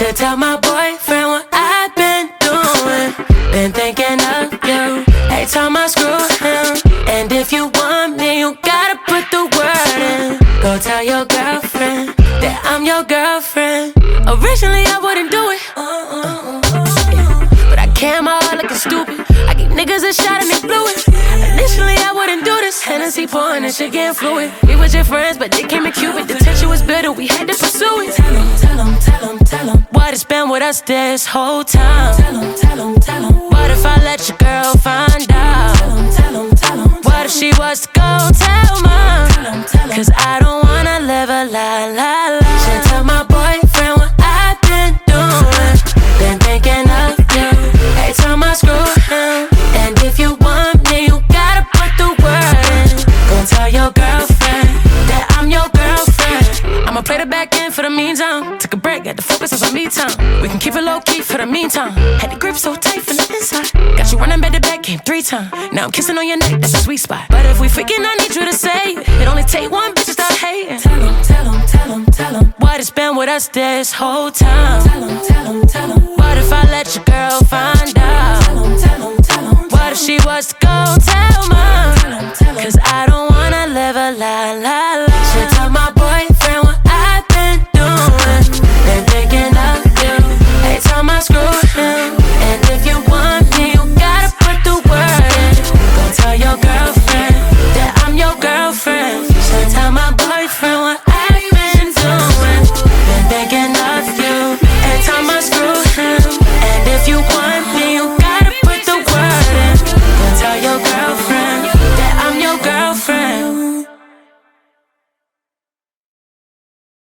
should tell my boyfriend what I've been doing. Been thinking of you every time I screw him. And if you want me, you gotta put the word in. Go tell your girlfriend that I'm your girlfriend. Originally, I wouldn't do it. But I came out looking stupid. I gave niggas a shot and they blew it. Initially, I wouldn't do this. Hennessy pouring and shit getting fluid. We was your friends, but they came in Cuban. The tension was bitter, we had to pursue it. Tell 'em, tell 'em, tell tell 'em. What it's been with us this whole time. Tell 'em, tell 'em, tell 'em. What if I let your girl find out? Tell 'em, tell 'em, tell 'em. What if she was to go tell mom? Cause I don't wanna live a lie, lie, lie. Should tell my boyfriend what I've been doing. Been thinking of you every time I screw him. And if you want me, you gotta put the word in. Go tell your girlfriend that I'm your girlfriend. I'ma play the back end for the meantime. Had to focus on me time. We can keep it low key for the meantime. Had the grip so tight from the inside. Got you running back to back, came three times. Now I'm kissing on your neck, that's a sweet spot. But if we freaking, I need you to say it. It only take one bitch to start hating. Tell him, tell him, tell him, tell him. What it's been with us this whole time. Tell him, tell him, tell him. What if I let your girl find